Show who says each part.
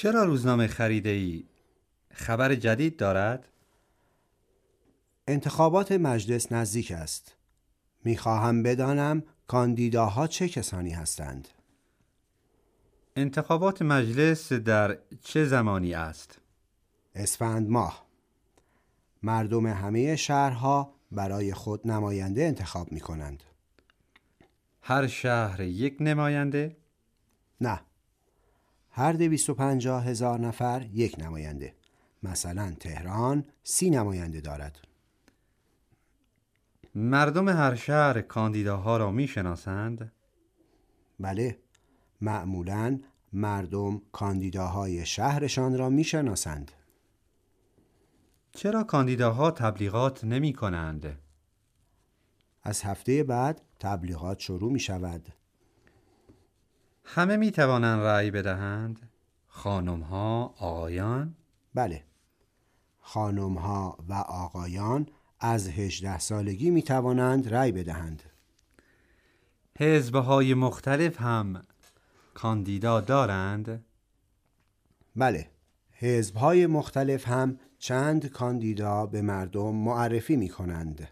Speaker 1: چرا روزنامه خریده ای؟ خبر جدید دارد؟
Speaker 2: انتخابات مجلس نزدیک است. می‌خواهم بدانم کاندیداها چه کسانی هستند.
Speaker 1: انتخابات مجلس در چه زمانی است؟
Speaker 2: اسفند ماه مردم همه شهرها برای خود نماینده انتخاب می کنند.
Speaker 1: هر شهر یک نماینده؟
Speaker 2: نه هر دویست و پنجاه هزار نفر یک نماینده. مثلا تهران سی نماینده دارد.
Speaker 1: مردم هر شهر کاندیداها را می شناسند؟
Speaker 2: بله. معمولا مردم کاندیداهای شهرشان را می شناسند
Speaker 1: چرا کاندیداها تبلیغات نمی کنند؟
Speaker 2: از هفته بعد تبلیغات شروع می شود
Speaker 1: همه می توانند رأی بدهند؟ خانم ها، آقایان؟
Speaker 2: بله خانم ها و آقایان از 18 سالگی می توانند رأی بدهند
Speaker 1: حزبهای مختلف هم کاندیدا دارند؟
Speaker 2: بله حزبهای مختلف هم چند کاندیدا به مردم معرفی می کنند